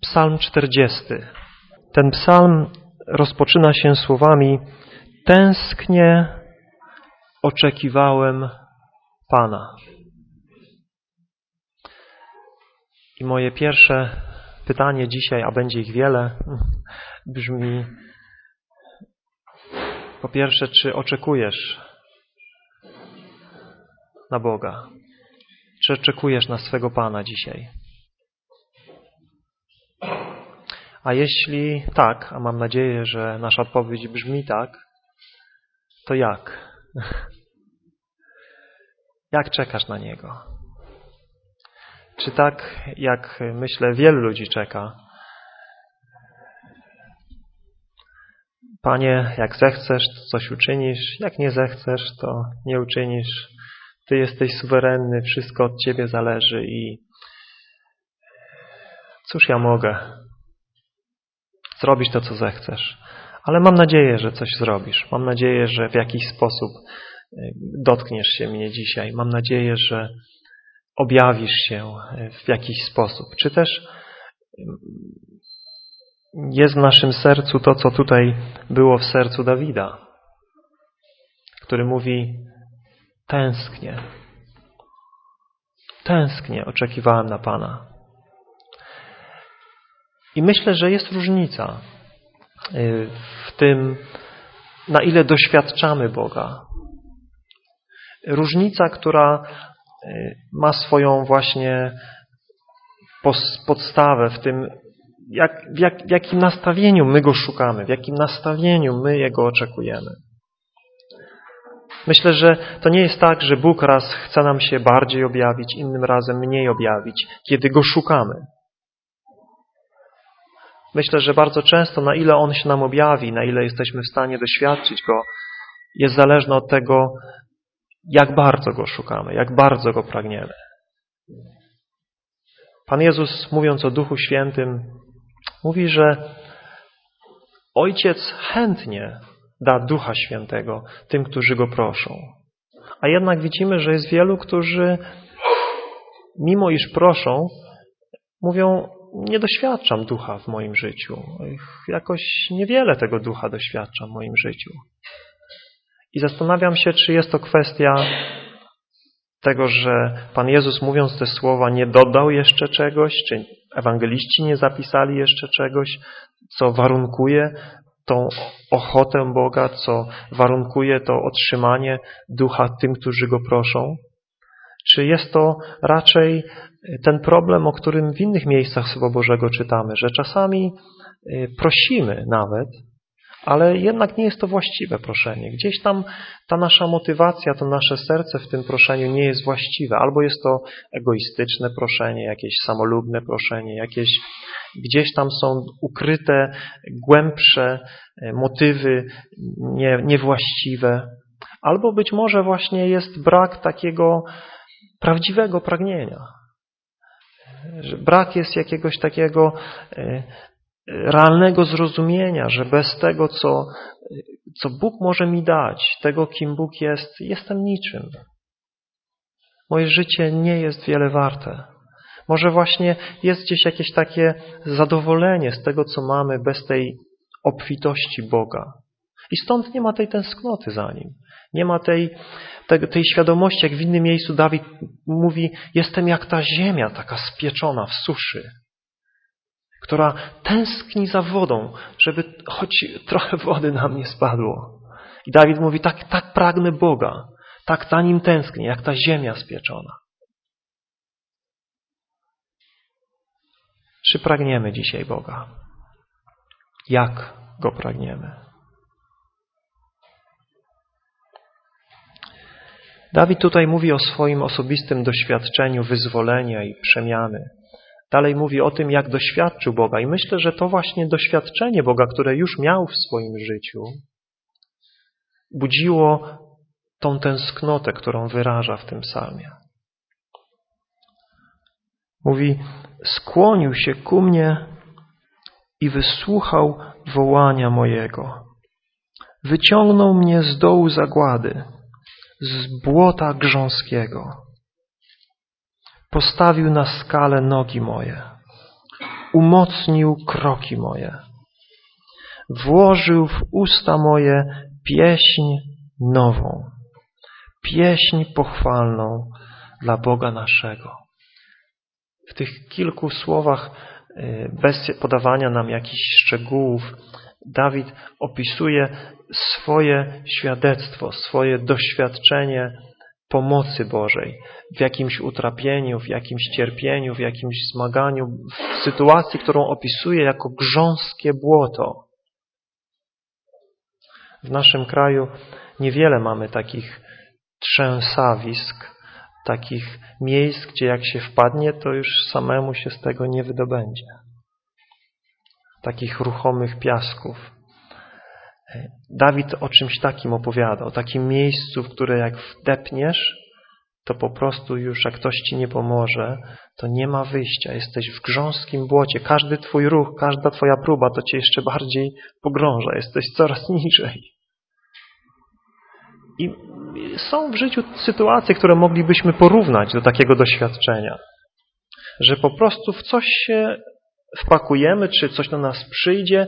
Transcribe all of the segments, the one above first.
Psalm 40. Ten psalm rozpoczyna się słowami Tęsknie oczekiwałem Pana. I moje pierwsze pytanie dzisiaj, a będzie ich wiele, brzmi po pierwsze, czy oczekujesz na Boga? Czy oczekujesz na swego Pana dzisiaj? A jeśli tak, a mam nadzieję, że nasza odpowiedź brzmi tak, to jak? Jak czekasz na Niego? Czy tak, jak myślę, wielu ludzi czeka? Panie, jak zechcesz, to coś uczynisz, jak nie zechcesz, to nie uczynisz. Ty jesteś suwerenny, wszystko od Ciebie zależy i cóż ja mogę? Zrobisz to, co zechcesz. Ale mam nadzieję, że coś zrobisz. Mam nadzieję, że w jakiś sposób y, dotkniesz się mnie dzisiaj. Mam nadzieję, że objawisz się y, w jakiś sposób. Czy też y, jest w naszym sercu to, co tutaj było w sercu Dawida, który mówi tęsknię. Tęsknię, oczekiwałem na Pana. I myślę, że jest różnica y, w tym, na ile doświadczamy Boga. Różnica, która y, ma swoją właśnie podstawę w tym, jak, w, jak, w jakim nastawieniu my Go szukamy, w jakim nastawieniu my Jego oczekujemy. Myślę, że to nie jest tak, że Bóg raz chce nam się bardziej objawić, innym razem mniej objawić, kiedy Go szukamy. Myślę, że bardzo często na ile On się nam objawi, na ile jesteśmy w stanie doświadczyć Go, jest zależne od tego, jak bardzo Go szukamy, jak bardzo Go pragniemy. Pan Jezus, mówiąc o Duchu Świętym, mówi, że Ojciec chętnie da Ducha Świętego tym, którzy Go proszą. A jednak widzimy, że jest wielu, którzy mimo iż proszą, mówią, nie doświadczam ducha w moim życiu. Jakoś niewiele tego ducha doświadczam w moim życiu. I zastanawiam się, czy jest to kwestia tego, że Pan Jezus mówiąc te słowa nie dodał jeszcze czegoś, czy ewangeliści nie zapisali jeszcze czegoś, co warunkuje tą ochotę Boga, co warunkuje to otrzymanie ducha tym, którzy Go proszą? Czy jest to raczej ten problem, o którym w innych miejscach Słowa Bożego czytamy, że czasami y, prosimy nawet, ale jednak nie jest to właściwe proszenie. Gdzieś tam ta nasza motywacja, to nasze serce w tym proszeniu nie jest właściwe. Albo jest to egoistyczne proszenie, jakieś samolubne proszenie, jakieś gdzieś tam są ukryte głębsze y, motywy nie, niewłaściwe. Albo być może właśnie jest brak takiego prawdziwego pragnienia że brak jest jakiegoś takiego e, realnego zrozumienia, że bez tego, co, co Bóg może mi dać, tego, kim Bóg jest, jestem niczym. Moje życie nie jest wiele warte. Może właśnie jest gdzieś jakieś takie zadowolenie z tego, co mamy, bez tej obfitości Boga. I stąd nie ma tej tęsknoty za Nim. Nie ma tej, tej, tej świadomości, jak w innym miejscu Dawid mówi, jestem jak ta ziemia taka spieczona w suszy, która tęskni za wodą, żeby choć trochę wody na mnie spadło. I Dawid mówi, tak, tak pragnę Boga, tak za Nim tęsknię, jak ta ziemia spieczona. Czy pragniemy dzisiaj Boga? Jak Go pragniemy? Dawid tutaj mówi o swoim osobistym doświadczeniu wyzwolenia i przemiany. Dalej mówi o tym, jak doświadczył Boga. I myślę, że to właśnie doświadczenie Boga, które już miał w swoim życiu, budziło tą tęsknotę, którą wyraża w tym psalmie. Mówi, skłonił się ku mnie i wysłuchał wołania mojego. Wyciągnął mnie z dołu zagłady z błota grząskiego. Postawił na skalę nogi moje. umocnił kroki moje. Włożył w usta moje pieśń nową, pieśń pochwalną dla Boga naszego. W tych kilku słowach, y, bez podawania nam jakichś szczegółów, Dawid opisuje swoje świadectwo, swoje doświadczenie pomocy Bożej w jakimś utrapieniu, w jakimś cierpieniu, w jakimś zmaganiu, w sytuacji, którą opisuje jako grząskie błoto. W naszym kraju niewiele mamy takich trzęsawisk, takich miejsc, gdzie jak się wpadnie, to już samemu się z tego nie wydobędzie. Takich ruchomych piasków. Dawid o czymś takim opowiada, o takim miejscu, w które jak wdepniesz, to po prostu już jak ktoś ci nie pomoże, to nie ma wyjścia. Jesteś w grząskim błocie. Każdy twój ruch, każda twoja próba to cię jeszcze bardziej pogrąża. Jesteś coraz niżej. I są w życiu sytuacje, które moglibyśmy porównać do takiego doświadczenia. Że po prostu w coś się wpakujemy, czy coś do nas przyjdzie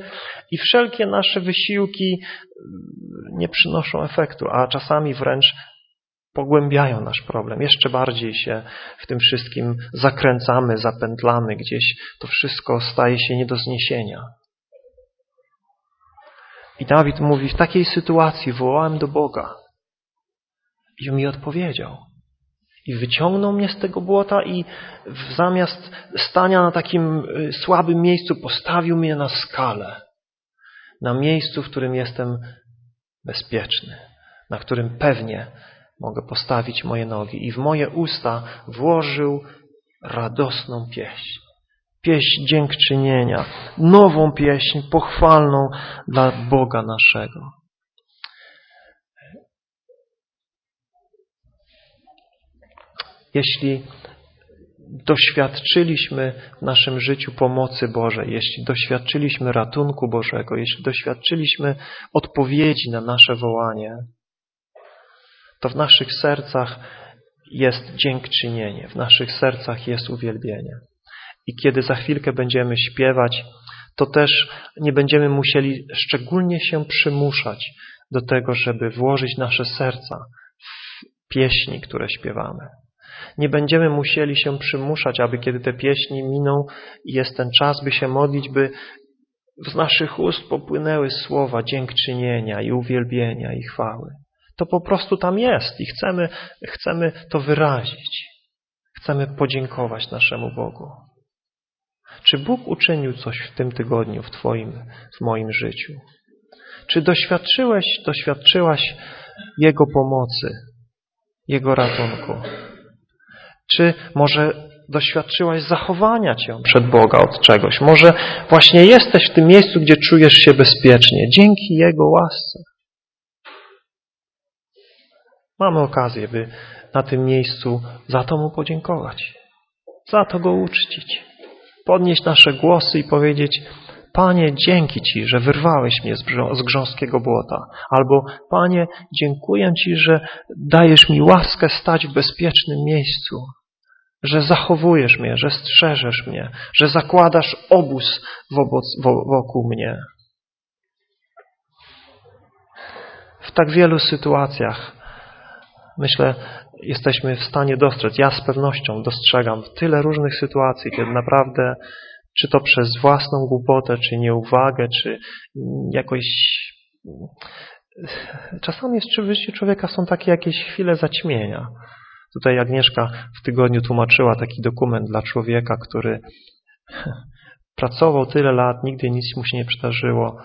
i wszelkie nasze wysiłki nie przynoszą efektu, a czasami wręcz pogłębiają nasz problem. Jeszcze bardziej się w tym wszystkim zakręcamy, zapętlamy gdzieś. To wszystko staje się nie do zniesienia. I Dawid mówi, w takiej sytuacji wołałem do Boga. I mi odpowiedział. I wyciągnął mnie z tego błota i zamiast stania na takim y, słabym miejscu postawił mnie na skalę. Na miejscu, w którym jestem bezpieczny. Na którym pewnie mogę postawić moje nogi. I w moje usta włożył radosną pieśń. Pieśń dziękczynienia. Nową pieśń pochwalną dla Boga naszego. Jeśli doświadczyliśmy w naszym życiu pomocy Bożej, jeśli doświadczyliśmy ratunku Bożego, jeśli doświadczyliśmy odpowiedzi na nasze wołanie, to w naszych sercach jest dziękczynienie, w naszych sercach jest uwielbienie. I kiedy za chwilkę będziemy śpiewać, to też nie będziemy musieli szczególnie się przymuszać do tego, żeby włożyć nasze serca w pieśni, które śpiewamy. Nie będziemy musieli się przymuszać, aby kiedy te pieśni miną i jest ten czas, by się modlić, by z naszych ust popłynęły słowa dziękczynienia i uwielbienia i chwały. To po prostu tam jest i chcemy, chcemy to wyrazić. Chcemy podziękować naszemu Bogu. Czy Bóg uczynił coś w tym tygodniu, w Twoim, w moim życiu? Czy doświadczyłeś, doświadczyłaś Jego pomocy, Jego ratunku? Czy może doświadczyłaś zachowania Cię przed Boga od czegoś? Może właśnie jesteś w tym miejscu, gdzie czujesz się bezpiecznie, dzięki Jego łasce. Mamy okazję, by na tym miejscu za to Mu podziękować, za to Go uczcić, podnieść nasze głosy i powiedzieć Panie, dzięki Ci, że wyrwałeś mnie z grząskiego błota. Albo Panie, dziękuję Ci, że dajesz mi łaskę stać w bezpiecznym miejscu. Że zachowujesz mnie, że strzeżesz mnie, że zakładasz obóz wokół mnie. W tak wielu sytuacjach myślę, jesteśmy w stanie dostrzec. Ja z pewnością dostrzegam tyle różnych sytuacji, kiedy naprawdę czy to przez własną głupotę, czy nieuwagę, czy jakoś... Czasami w życiu człowieka są takie jakieś chwile zaćmienia. Tutaj Agnieszka w tygodniu tłumaczyła taki dokument dla człowieka, który pracował tyle lat, nigdy nic mu się nie przydarzyło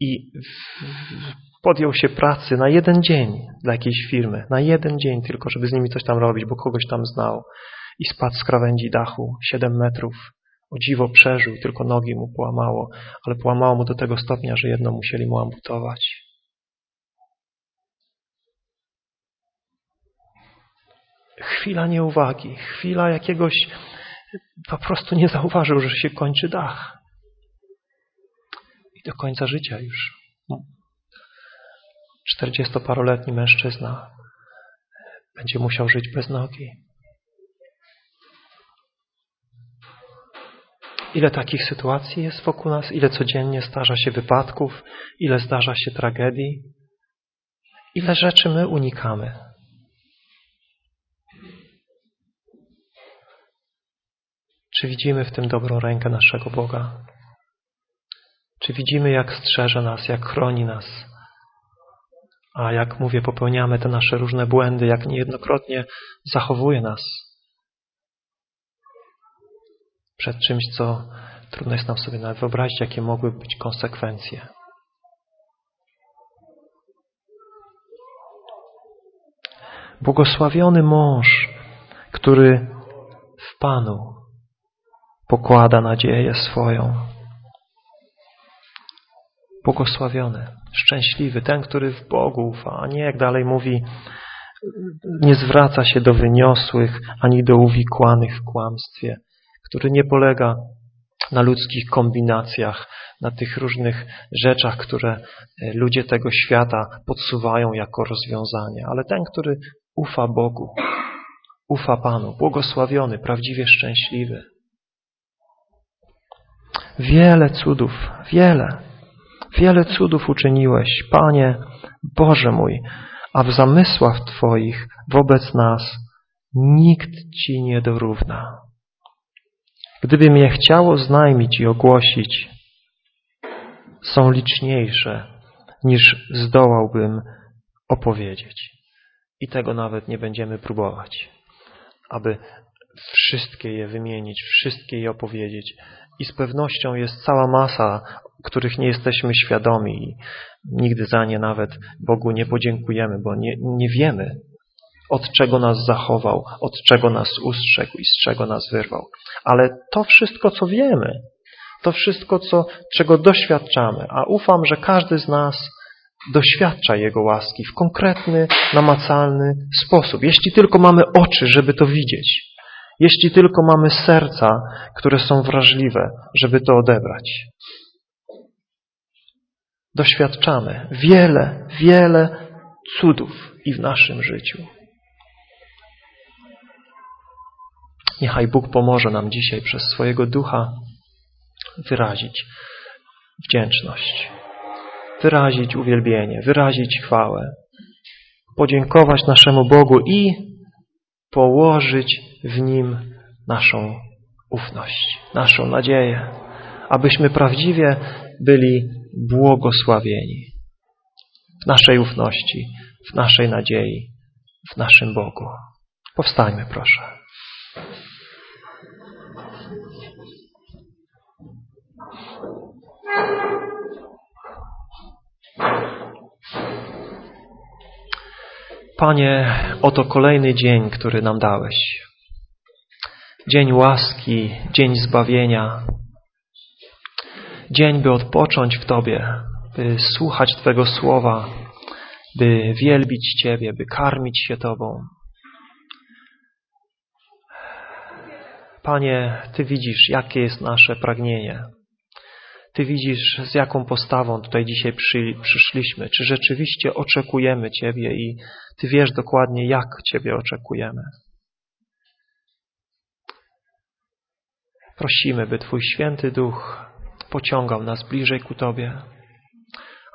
i podjął się pracy na jeden dzień dla jakiejś firmy, na jeden dzień tylko, żeby z nimi coś tam robić, bo kogoś tam znał i spadł z krawędzi dachu 7 metrów. O dziwo przeżył, tylko nogi mu połamało, ale połamało mu do tego stopnia, że jedno musieli mu amputować. Chwila nieuwagi, chwila jakiegoś po prostu nie zauważył, że się kończy dach. I do końca życia już czterdziestoparoletni mężczyzna będzie musiał żyć bez nogi. Ile takich sytuacji jest wokół nas? Ile codziennie zdarza się wypadków? Ile zdarza się tragedii? Ile rzeczy my unikamy? Czy widzimy w tym dobrą rękę naszego Boga? Czy widzimy, jak strzeże nas, jak chroni nas? A jak mówię, popełniamy te nasze różne błędy, jak niejednokrotnie zachowuje nas przed czymś, co trudno jest nam sobie nawet wyobrazić, jakie mogły być konsekwencje. Błogosławiony mąż, który w Panu pokłada nadzieję swoją. Błogosławiony, szczęśliwy, ten, który w Bogu ufa, a nie jak dalej mówi, nie zwraca się do wyniosłych ani do uwikłanych w kłamstwie, który nie polega na ludzkich kombinacjach, na tych różnych rzeczach, które e, ludzie tego świata podsuwają jako rozwiązanie, ale ten, który ufa Bogu, ufa Panu, błogosławiony, prawdziwie szczęśliwy. Wiele cudów, wiele, wiele cudów uczyniłeś, Panie Boże mój, a w zamysłach Twoich wobec nas nikt Ci nie dorówna. Gdyby mnie chciało znajmić i ogłosić, są liczniejsze niż zdołałbym opowiedzieć. I tego nawet nie będziemy próbować, aby wszystkie je wymienić, wszystkie je opowiedzieć. I z pewnością jest cała masa, których nie jesteśmy świadomi i nigdy za nie nawet Bogu nie podziękujemy, bo nie, nie wiemy, od czego nas zachował, od czego nas ustrzegł i z czego nas wyrwał. Ale to wszystko, co wiemy, to wszystko, co, czego doświadczamy, a ufam, że każdy z nas doświadcza Jego łaski w konkretny, namacalny sposób. Jeśli tylko mamy oczy, żeby to widzieć. Jeśli tylko mamy serca, które są wrażliwe, żeby to odebrać. Doświadczamy wiele, wiele cudów i w naszym życiu. Niechaj Bóg pomoże nam dzisiaj przez swojego ducha wyrazić wdzięczność, wyrazić uwielbienie, wyrazić chwałę, podziękować naszemu Bogu i położyć w Nim naszą ufność, naszą nadzieję, abyśmy prawdziwie byli błogosławieni w naszej ufności, w naszej nadziei, w naszym Bogu. Powstańmy proszę. Panie, oto kolejny dzień, który nam dałeś. Dzień łaski, dzień zbawienia. Dzień, by odpocząć w Tobie, by słuchać Twego słowa, by wielbić Ciebie, by karmić się Tobą. Panie, Ty widzisz, jakie jest nasze pragnienie. Ty widzisz, z jaką postawą tutaj dzisiaj przy, przyszliśmy. Czy rzeczywiście oczekujemy Ciebie i Ty wiesz dokładnie, jak Ciebie oczekujemy. Prosimy, by Twój święty duch pociągał nas bliżej ku Tobie,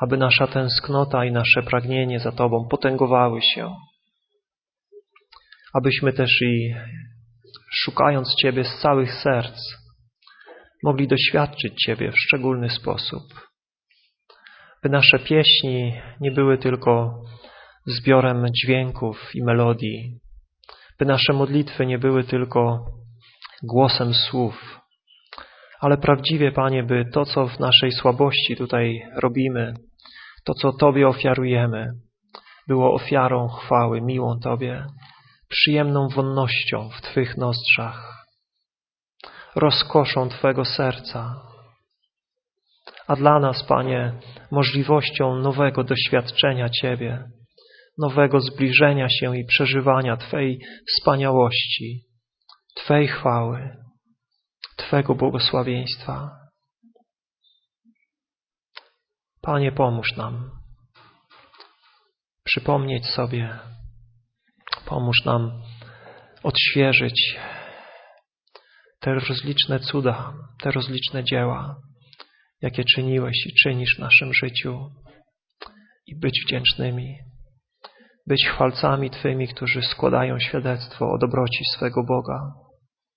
aby nasza tęsknota i nasze pragnienie za Tobą potęgowały się, abyśmy też i szukając Ciebie z całych serc, mogli doświadczyć Ciebie w szczególny sposób. By nasze pieśni nie były tylko zbiorem dźwięków i melodii, by nasze modlitwy nie były tylko głosem słów, ale prawdziwie, Panie, by to, co w naszej słabości tutaj robimy, to, co Tobie ofiarujemy, było ofiarą chwały, miłą Tobie, przyjemną wonnością w Twych nostrzach, rozkoszą Twego serca, a dla nas, Panie, możliwością nowego doświadczenia Ciebie, nowego zbliżenia się i przeżywania Twej wspaniałości, Twej chwały, Twego błogosławieństwa. Panie, pomóż nam przypomnieć sobie, pomóż nam odświeżyć te rozliczne cuda, te rozliczne dzieła, jakie czyniłeś i czynisz w naszym życiu i być wdzięcznymi, być chwalcami Twymi, którzy składają świadectwo o dobroci swego Boga.